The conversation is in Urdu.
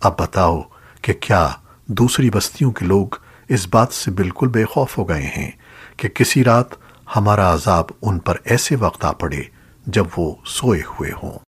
اب بتاؤ کہ کیا دوسری بستیوں کے لوگ اس بات سے بالکل بے خوف ہو گئے ہیں کہ کسی رات ہمارا عذاب ان پر ایسے وقت آ پڑے جب وہ سوئے ہوئے ہوں۔